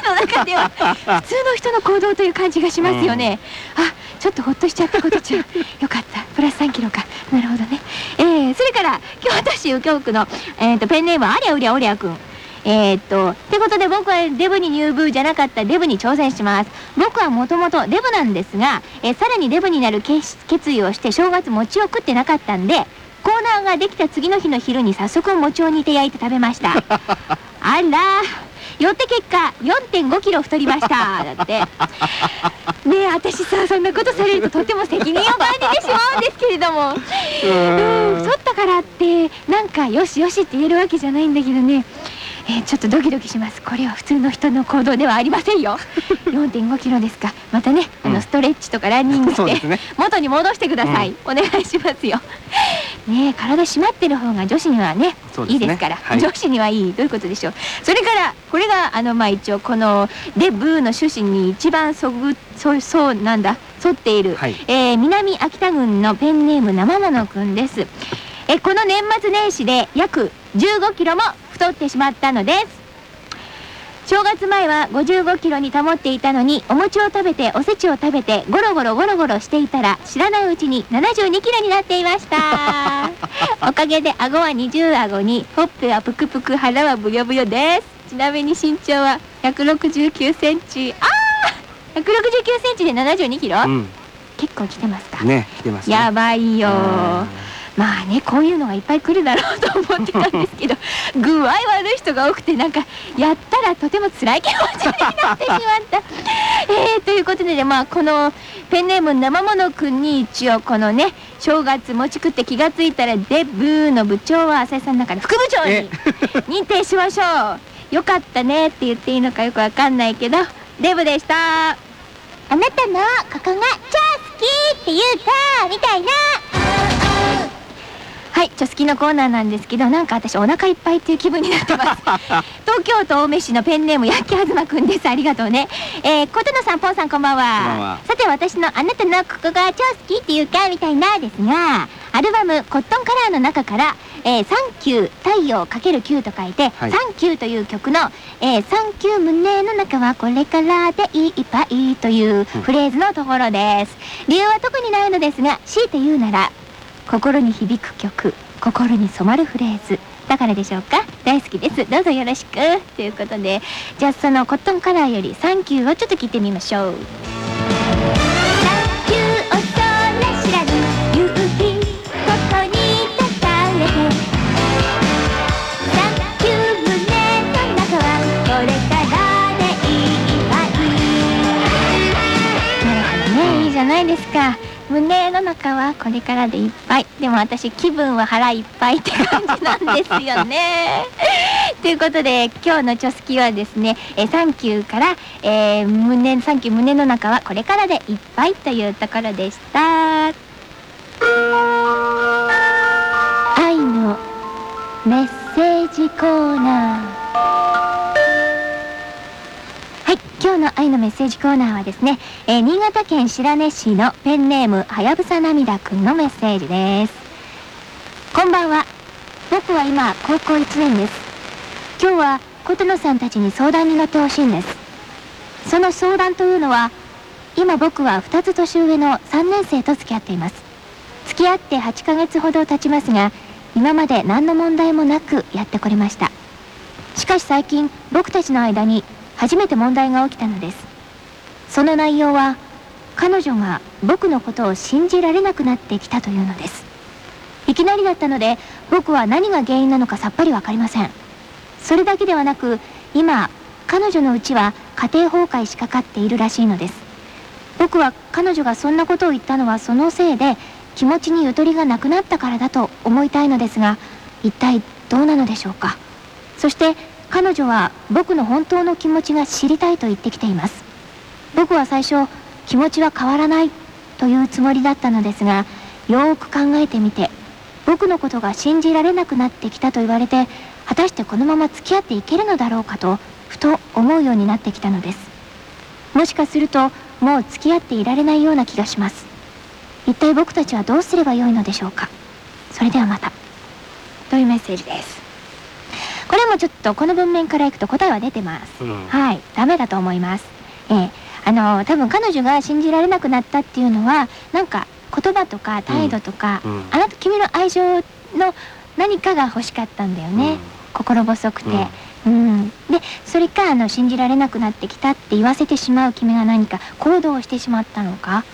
の中では普通の人の行動という感じがしますよね、あちょっとほっとしちゃったことちゃよかった。プラス3キロか。なるほどね。えー、それから今日私右京区の、えー、とペンネームありゃうりゃおりゃくん。えー、っとってことで僕はデブに入部じゃなかった。デブに挑戦します。僕はもともとデブなんですが、えーさらにデブになる決決意をして正月餅を食ってなかったんでコーナーができた次の日の昼に早速餅を煮て焼いて食べました。あらよって結果4.5キロ太りました。だって。ねえ私さそんなことされるととても責任を感じてしまうんですけれども。うん。太ったからってなんかよしよしって言えるわけじゃないんだけどねえーちょっとドキドキします。これは普通の人の行動ではありませんよ。4.5キロですか。またねあうん。のストレッチとかランニングして、ね。元に戻してください、お願いしますよ。ねえ体締まってる方が女子にはねね。いいですから、はい。女子にはいい。どういうことでしょう。それからこれがあのまあ一応このデブーの趣旨に一番そぐそうそうなんだ沿っている、はい。えー南秋田郡のペンネーム生物くんです。えこの年末年始で約15キロも太ってしまったのです。正月前は55キロに保っていたのにお餅を食べておせちを食べてゴロゴロゴロゴロしていたら知らないうちに72キロになっていました。おかげで顎は二重顎にほっぺはぷくぷく腹はブヨブヨです。ちなみに身長は169センチ。あー !169 センチで72キロ、うん。結構来てますか、ね、来てますね。やばいよ。うんまあねこういうのがいっぱい来るだろうと思ってたんですけど具合悪い人が多くてなんかやったらとても辛い気持ちになってしまった。えー、ということでねまあこのペンネーム生ものくんに一応このね正月餅食って気がついたらデブーの部長は浅井さんの中で副部長に認定しましょう。よかったねって言っていいのかよくわかんないけどデブでした。あなたのここが超好きって言うたみたいな。はい、チョスキのコーナーなんですけど、なんか私お腹いっぱいっていう気分になってます。東京都青梅市のペンネーム焼きあずまくんです。ありがとうね。えー、琴野さん、ポンさん、こんばんは。こんばんはさて、私のあなたのここが超好きっていうかみたいなですが、アルバムコットンカラーの中から、えー、サンキュー太陽かける9と書いて、はいサンキューという曲の、えー、サンキュー胸の中はこれからでいっぱいというフレーズのところです。理由は特にないのですが、強いて言うなら、心に響く曲心に染まるフレーズだからでしょうか？大好きです。どうぞよろしく。ということでじゃあそのコットンカラーより「サンキュー」をちょっと聞いてみましょう。サンキューお空知らぬ夕日ここに立たれて。サンキュー胸の中はこれからでいっぱい。なるほどね。いいじゃないですか胸の中はこれからでいっぱい。でも私気分は腹いっぱいって感じなんですよね。ということで今日のチョスキはですね「えーサンキュー」から、えー胸「サンキュー胸の中はこれからでいっぱい」というところでした。愛のメッセージコーナー。はい、今日の愛のメッセージコーナーはですね、えー新潟県白根市のペンネームはやぶさ涙くんのメッセージです。こんばんは。僕は今高校1年です。今日は琴野さんたちに相談に乗ってほしいんです。その相談というのは、今僕は2つ年上の3年生と付き合っています。付き合って8ヶ月ほど経ちますが、今まで何の問題もなくやってこれました。しかし最近僕たちの間に初めて問題が起きたのです。その内容は彼女が僕のことを信じられなくなってきたというのです。いきなりだったので僕は何が原因なのかさっぱりわかりません。それだけではなく今彼女のうちは家庭崩壊しかかっているらしいのです。僕は彼女がそんなことを言ったのはそのせいで気持ちにゆとりがなくなったからだと思いたいのですが一体どうなのでしょうか。そして彼女は僕の本当の気持ちが知りたいと言ってきています。僕は最初気持ちは変わらないというつもりだったのですがよーく考えてみて僕のことが信じられなくなってきたと言われて果たしてこのまま付き合っていけるのだろうかとふと思うようになってきたのです。もしかするともう付き合っていられないような気がします。一体僕たちはどうすればよいのでしょうか。それではまた。というメッセージです。これもちょっとこの文面からいくと答えは出てます、うん。はい。ダメだと思います。ええ。あの多分彼女が信じられなくなったっていうのはなんか言葉とか態度とか、うん。うん。あなた君の愛情の何かが欲しかったんだよね、うん。心細くて、うん。でそれかあの信じられなくなってきたって言わせてしまう君が何か行動をしてしまったのか。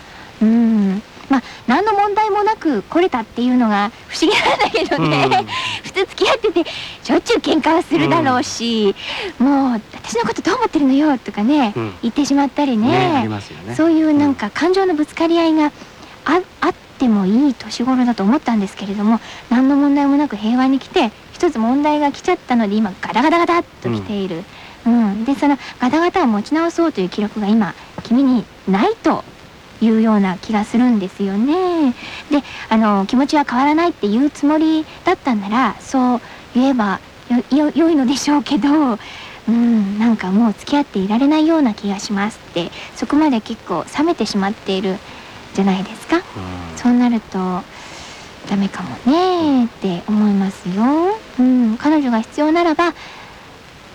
うんまあ何の問題もなく来れたっていうのが不思議なんだけどね、うん。普通付き合っててしょっちゅう喧嘩はするだろうし、もう私のことどう思ってるのよとかね、うん。言ってしまったりね。ねありますよね。そういうなんか感情のぶつかり合いがああってもいい年頃だと思ったんですけれども何の問題もなく平和に来て一つ問題が来ちゃったので今ガタガタガタっと来ている、うん。でそのガタガタを持ち直そうという記録が今君にないというような気がするんですよね。であの気持ちは変わらないって言うつもりだったんならそう言えばよよ良いのでしょうけどうんなんかもう付き合っていられないような気がしますってそこまで結構冷めてしまっているじゃないですか。うんそうなるとダメかもねって思いますよ。うん、彼女が必要ならば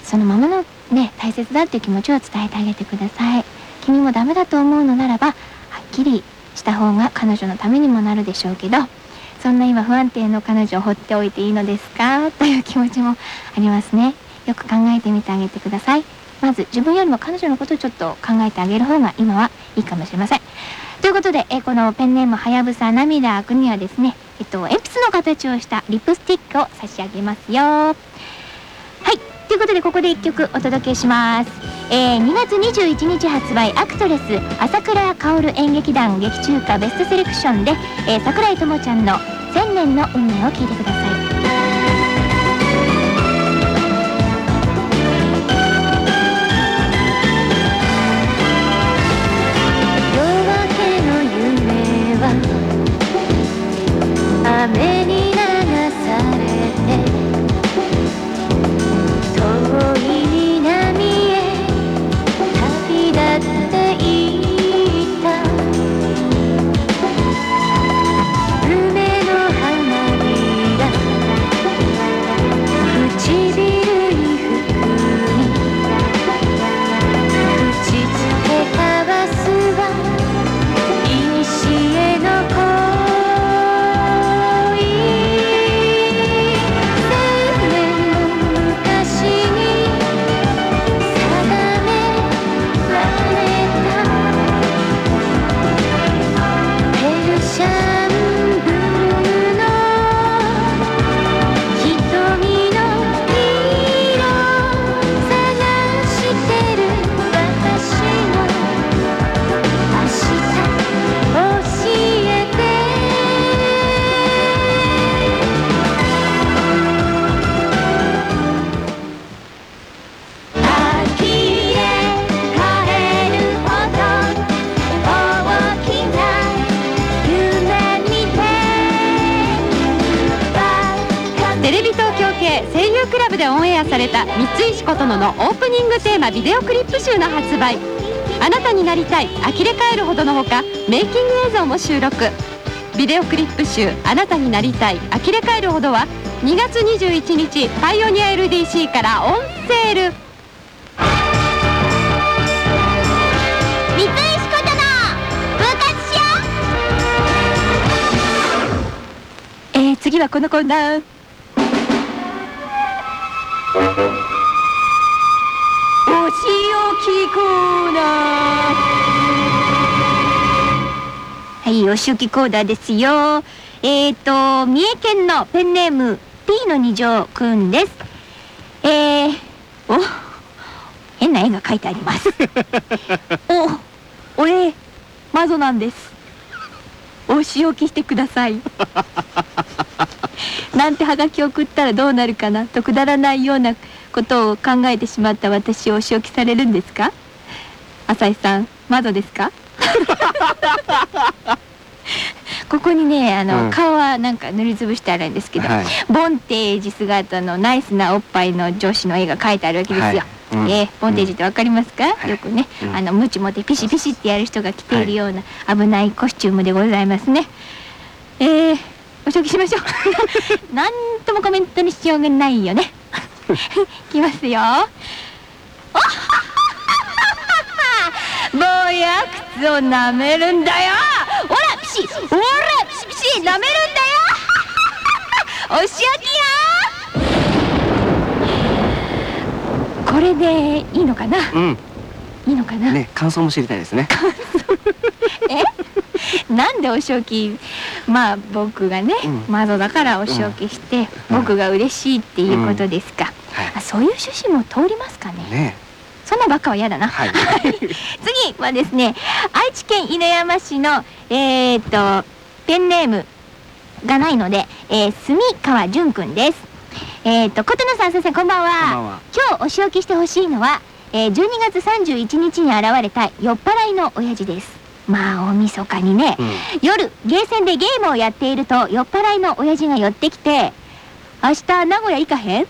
そのままのね大切だっていう気持ちを伝えてあげてください。君もダメだと思うのならばきりした方が彼女のためにもなるでしょうけどそんな今不安定の彼女を放っておいていいのですか？という気持ちもありますね。よく考えてみてあげてください。まず自分よりも彼女のことをちょっと考えてあげる方が今はいいかもしれません。ということで、えこのペンネームはやぶさ涙あくにはですね、えっと、鉛筆の形をしたリップスティックを差し上げますよ。はい。ということで、ここで一曲お届けします。えー2月21日発売、アクトレス、朝倉薫演劇団劇中歌ベストセレクションで、えー桜井智ちゃんの千年の運命を聞いてください。夜明けの夢は雨にされた三石琴乃のオープニングテーマビデオクリップ集の発売。あなたになりたい呆れ返るほどのほかメイキング映像も収録。ビデオクリップ集あなたになりたい呆れ返るほどは2月21日パイオニア LDC からオンセール。三石ことの部活しよう。えー、次はこのコーナー。はいお仕置きコーナーですよえーと三重県のペンネーム P の二乗くんですえー、お変な絵が描いてあります お、俺、魔女なんです。お仕置きしてください。なんてハガキを送ったらどうなるかな？とくだらないようなことを考えてしまった私をお仕置きされるんですか？浅井さん、魔女ですか？ここにねあの、うん。顔はなんか塗りつぶしてあるんですけど、はい。ボンテージ姿のナイスなおっぱいの女子の絵が描いてあるわけですよ。はい。うん。えーボンテージってわかりますか、はい。よくね、うん。あのムチ持ってピシピシってやる人が着ているような危ないコスチュームでございますね。えー、お仕置きしましょう。なんともコメントにしようがないよね。い きますよ。坊や靴を舐めるんだよ。ほらピシ。ほらピシピシ。舐めるんだよ。お仕置きよ。これでいいのかな？うん。いいのかな、ね感想も知りたいですね なんでお仕置きまあ僕がね、うん。窓だからお仕置きして、僕が嬉しいっていうことですか、はい。あそういう趣旨も通りますかね？ねそんなばっかは嫌だな、はい。次はですね愛知県犬山市のえー、っとペンネームがないので、えー、住川淳くんです。えー、っと琴乃さん先生こんばんは。こんばんは。今日お仕置きしてほしいのは、えー、12月31日に現れた酔っ払いの親父ですまあ大晦日にね、うん。夜ゲーセンでゲームをやっていると酔っ払いの親父が寄ってきて「明日名古屋行かへん?」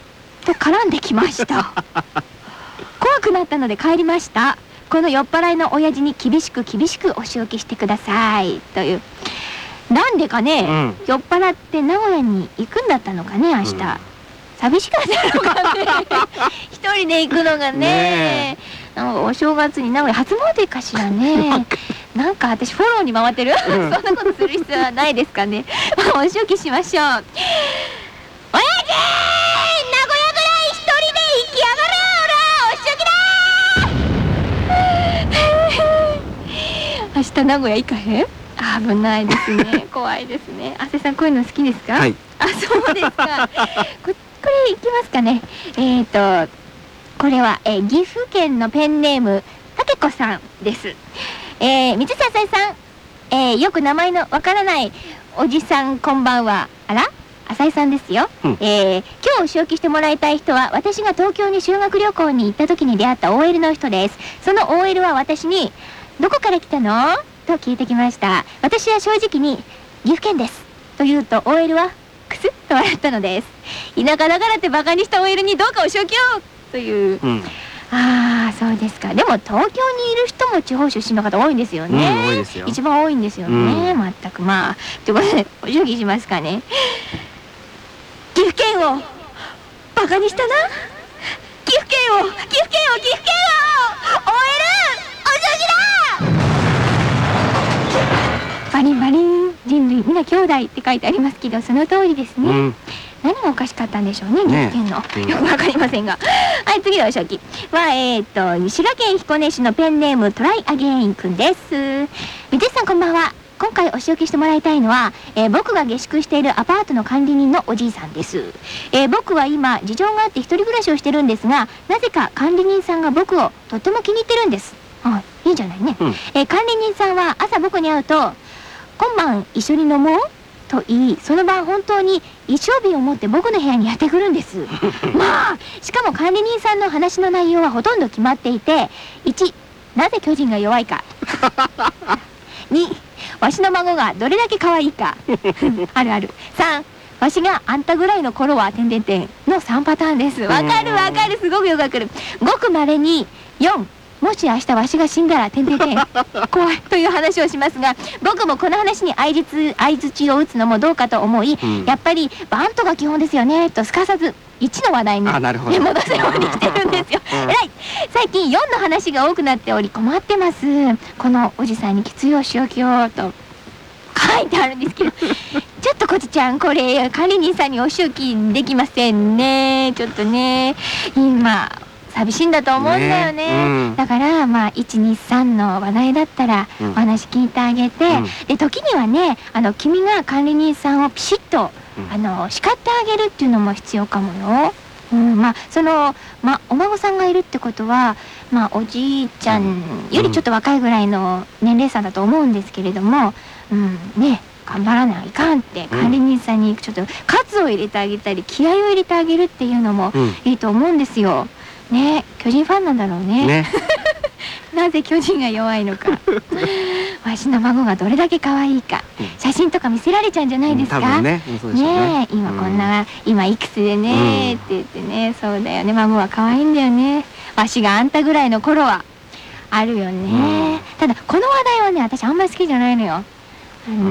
と絡んできました。怖くなったので帰りました。この酔っ払いの親父に厳しく厳しくお仕置きしてください。という。なんでかね、うん。酔っ払って名古屋に行くんだったのかね明日、うん。寂しかったのかね。一人で行くのがね。お正月に名古屋初詣かしらねなんか私フォローに回ってる、そんなことする必要はないですかね。お仕置きしましょう。親父名古屋ぐらい一人で行きやがれほらお仕置きだ 明日名古屋行かへん？危ないですね。怖いですね。亜生さんこういうの好きですか？はい。あそうですか。ここれいきますかね。えっ、ー、とこれは、えー岐阜県のペンネームたけこさんですえー、三瀬浅井さん、えーよく名前のわからないおじさんこんばんは。あら？浅井さんですよ、うん。えー今日お仕置きしてもらいたい人は私が東京に修学旅行に行った時に出会った OL の人です。その OL は私に「どこから来たの?」と聞いてきました。私は正直に「岐阜県です」と言うと OL はクスッと笑ったのです。田舎だからってバカにした OL にどうかお仕置きを！という。うんああそうですか。でも東京にいる人も地方出身の方多いんですよね、うん多いですよ。一番多いんですよね、全く。まあということでお仕置きしますかね。岐阜県をバカにしたな。岐阜県を岐阜県を岐阜県を OL お仕置きだ。バリンバリン人類皆兄弟って書いてありますけどその通りですね、うん何がおかしかったんでしょうね、岐ね阜県の。うんよくわかりませんが。はい、次のお仕置きは、えっ、と、滋賀県彦根市のペンネームトライアゲインくんです。みてさんこんばんは。今回お仕置きしてもらいたいのは、えー僕が下宿しているアパートの管理人のおじいさんです。えー僕は今、事情があって一人暮らしをしてるんですが、なぜか管理人さんが僕をとっても気に入ってるんです。あ、いいじゃないね。うんえー管理人さんは朝僕に会うと、今晩一緒に飲もう？と言いその晩本当に一升瓶を持って僕の部屋にやってくるんです。まあしかも管理人さんの話の内容はほとんど決まっていて1なぜ巨人が弱いか。2わしの孫がどれだけ可愛いか。あるある。3わしがあんたぐらいの頃は点々点の3パターンです。わかるわかる。すごくよくわかる。ごくまれに4もし明日わしが死んだら点々点怖いという話をしますが僕もこの話に相槌相槌を打つのもどうかと思い、うん。やっぱりバントが基本ですよねとすかさず1の話題に戻すようにしてるんですよ。うん。えらい最近4の話が多くなっており困ってます。このおじさんにきついお仕置きをと。書いてあるんですけど ちょっとこちちゃんこれ管理人さんにお仕置きできませんね。ちょっとね。今寂しいんだと思うんだよね。ね。うん。だからまあ123の話題だったらうん。お話聞いてあげて、うん。で時にはねあの君が管理人さんをピシッと、うん。あの叱ってあげるっていうのも必要かもよ。うん、まあその、まあ、お孫さんがいるってことは、まあ、おじいちゃんよりちょっと若いぐらいの年齢差だと思うんですけれども、うん、ね頑張らないかんって管理人さんにちょっと喝を入れてあげたり気合を入れてあげるっていうのもうん。いいと思うんですよ。ね巨人ファンなんだろうね。ね。なぜ巨人が弱いのか。わ わしの孫がどれだけ可愛いか、うん。写真とか見せられちゃうんじゃないですか、うんね。ね。え今こんな、今いくつでね、うん。って言ってねそうだよね。孫は可愛いんだよね。わしがあんたぐらいの頃は。あるよね、うん。ただこの話題はね私あんまり好きじゃないのよ。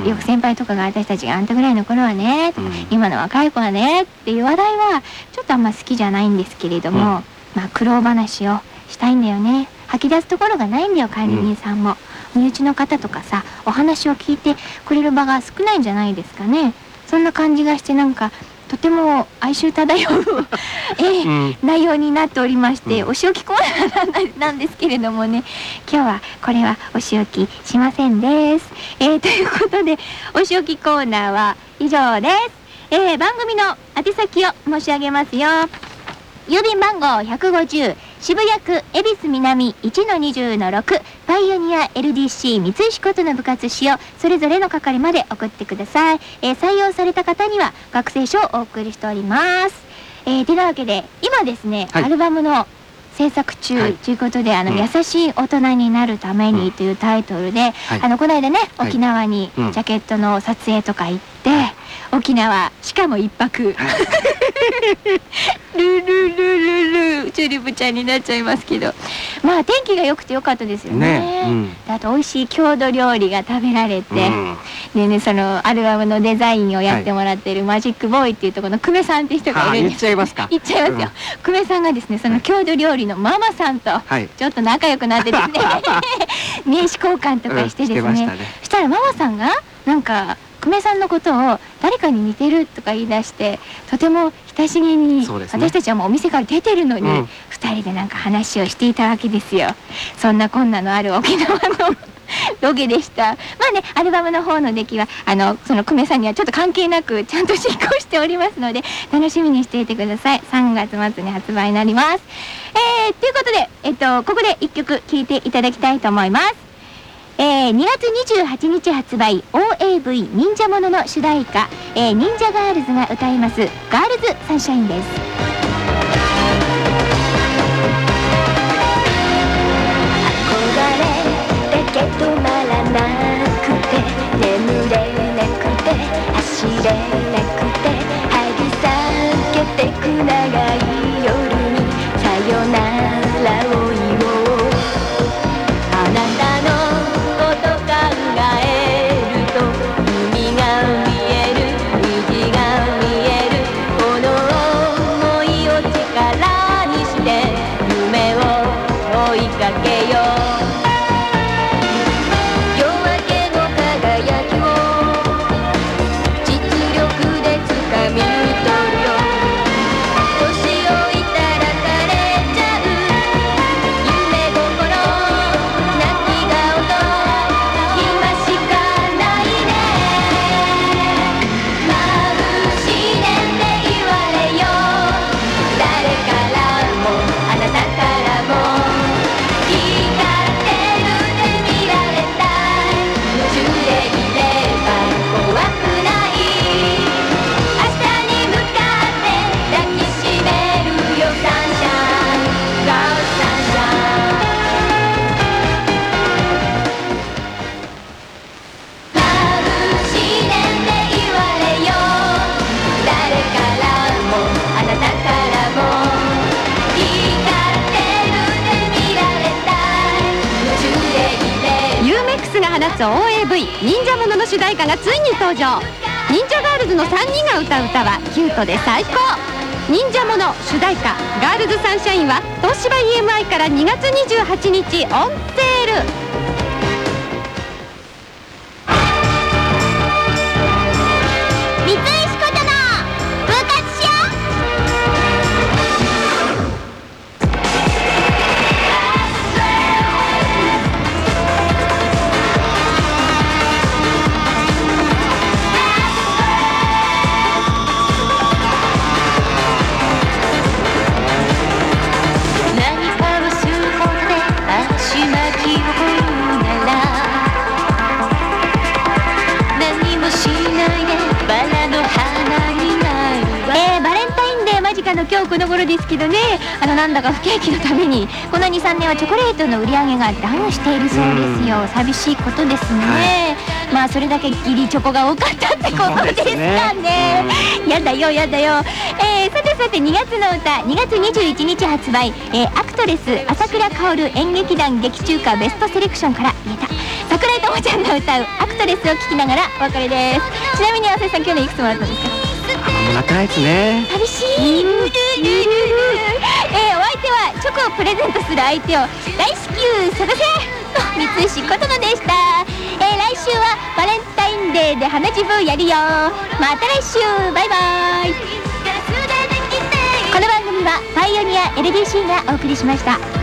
よく先輩とかが私たちがあんたぐらいの頃はね今の若い子はねっていう話題はちょっとあんま好きじゃないんですけれども、うんまあ苦労話をしたいんだよね吐き出すところがないんだよ管理人さんも、身内の方とかさお話を聞いてくれる場が少ないんじゃないですかねそんな感じがしてなんかとても哀愁漂う、ええうん内容になっておりまして、うんお仕置きコーナーなんですけれどもね今日はこれはお仕置きしませんです。えーということでお仕置きコーナーは以上です。えー番組の宛先を申し上げますよ。郵便番号150渋谷区恵比寿南1-20-6パイオニア LDC 三石琴の部活使用それぞれの係まで送ってください、えー採用された方には学生証をお送りしております。えー、てなわけで今ですね、はい。アルバムの制作中はい。ということで、あの、うん。優しい大人になるためにというタイトルで、はい。あのこの間ねはい。沖縄にジうん。ャケットの撮影とか行って、沖縄しかも一泊、ルルルルルチューリップちゃんになっちゃいますけど。まあ天気が良くて良かったですよね。ねうん。であと美味しい郷土料理が食べられて、うん。でねそのアルバムのデザインをやってもらってるマジックボーイっていうところの久米さんって人がはいるんです。ちゃいますか。言っちゃいますよ、久米さんがですねその郷土料理のママさんとはい。ちょっと仲良くなってですね 名刺交換とかしてですね,、うんしね。そしたらママさんがなんか久米さんのことを誰かに似てるとか言い出してとても親しげに、ね。私たちはもうお店から出てるのに、うん。二人でなんか話をしていたわけですよ。そんなこんなのある沖縄のロケでした。まあねアルバムの方の出来はあのその久米さんにはちょっと関係なくちゃんと進行しておりますので楽しみにしていてください。3月末に発売になります。えー、ということでえっとここで一曲聴いていただきたいと思いますえー、2月28日発売 OAV 忍者ものの主題歌、えー、忍者ガールズが歌いますガールズサンシャインです。憧れだけ止まらなくて眠れなくて走れなくて張り裂けてく長いトで最高。忍者もの主題歌「ガールズサンシャイン」は東芝 EMI から2月28日オンセール。なんだ。か不景気のためにこの23年はチョコレートの売り上げがダウンしているそうですよ寂しいことですね、まあそれだけギリチョコが多かったってことですかね。やだよやだよ、えー、さてさて2月の歌2月21日発売、えー、アクトレス朝倉薫演劇団劇中歌ベストセレクションから言えた桜井智ちゃんが歌うアクトレスを聴きながらお別れです。ちなみに浅井さん去年いくつもらったんですか？あんまもらってないですね。寂しい、相手はチョコをプレゼントする相手を大至急探せ三石琴乃でした、えー、来週はバレンタインデーで花自分やるよ。また来週。バイバイ。この番組はパイオニア LDC がお送りしました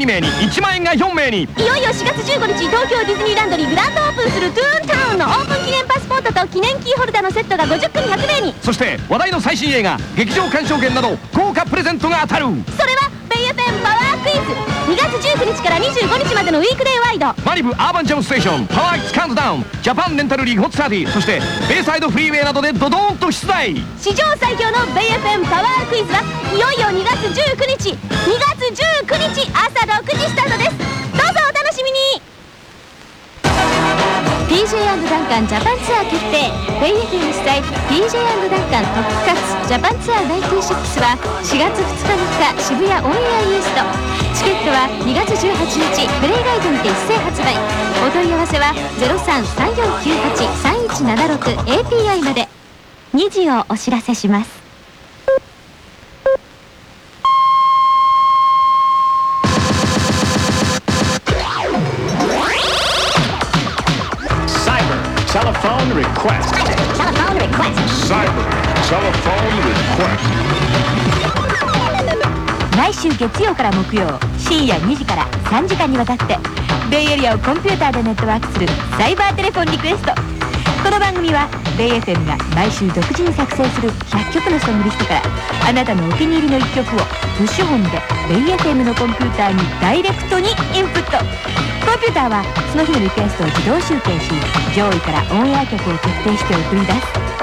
2名に1万円が4名に。いよいよ4月15日東京ディズニーランドにグランドオープンするトゥーンタウンのオープン記念パスポートと記念キーホルダーのセットが50組100名に。そして話題の最新映画劇場鑑賞券など豪華プレゼントが当たる。それはベイエペンークイズ。2月19日から25日までのウィークデーワイド。マリブアーバンジャムステーションパワーイツカウントダウンジャパンレンタルリーグホットサーティそしてベイサイドフリーウェイなどでドドーンと出題。史上最強のベイエペンパワークイズはいよいよ2月19日。2月19日朝6時スタートです PJ& ダンカンジャパンツアー決定。ベイエフェム主催 PJ& ダンカントップカツジャパンツアー96は4月2日3日渋谷オンエアイースト。チケットは2月18日プレイガイドにて一斉発売。お問い合わせは0334983176 API まで。2時をお知らせします。月曜から木曜深夜2時から3時間にわたってベイエリアをコンピューターでネットワークするサイバーテレフォンリクエスト。この番組はベイ FM が毎週独自に作成する100曲のソングリストからあなたのお気に入りの1曲をプッシュホンでベイ FM のコンピューターにダイレクトにインプット。コンピューターはその日のリクエストを自動集計し上位からオンエア曲を決定して送り出す。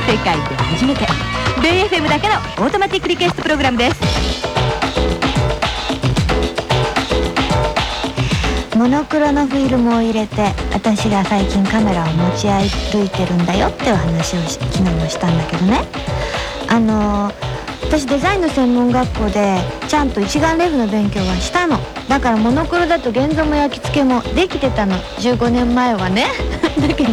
世界で初めて。ベイ FM だけのオートマティックリクエストプログラムです。モノクロのフィルムを入れて私が最近カメラを持ち歩いてるんだよっていう話を昨日もしたんだけどね。あの私デザインの専門学校でちゃんと一眼レフの勉強はしたの。だからモノクロだと現像も焼き付けもできてたの。15年前はね。だけど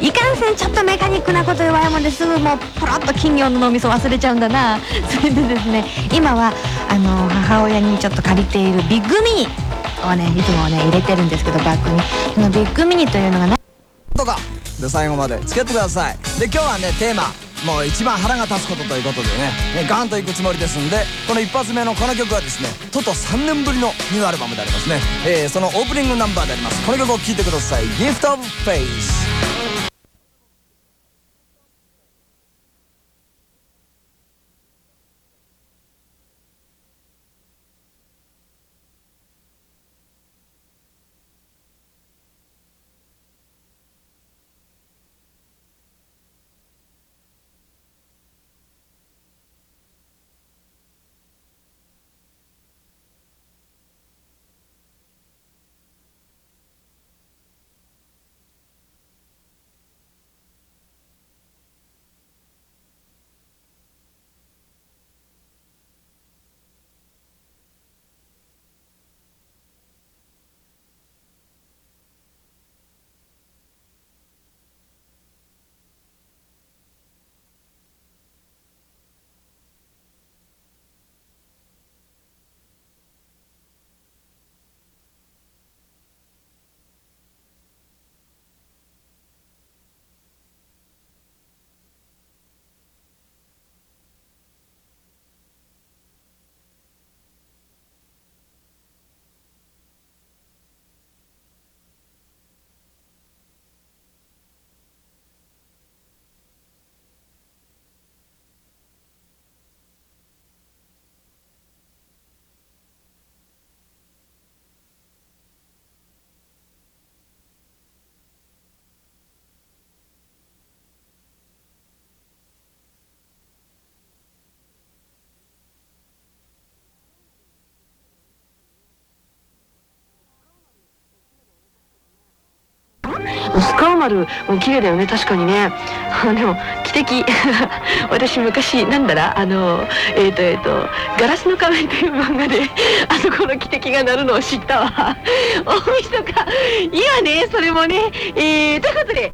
いかんせんちょっとメカニックなこと弱いもんですぐもうポロッと金魚の脳みそ忘れちゃうんだな。それでですね今はあの母親にちょっと借りているビッグミニ。をねいつもね入れてるんですけどバックに。そのビッグミニというのがなとか。で最後まで。付き合ってください。で今日はねテーマ。もう一番腹が立つことということでね。ねガンといくつもりですんでこの一発目のこの曲はですねトト3年ぶりのニューアルバムでありますね、えーそのオープニングナンバーであります。この曲を聴いてください「Gift of Face」スカーマルも綺麗だよね確かにね。でも汽笛。私昔なんだらあのえっ、とえっ、と「ガラスの仮面」という漫画で あそこの汽笛が鳴るのを知ったわ。大晦日。いいわねそれもね。えー、ということで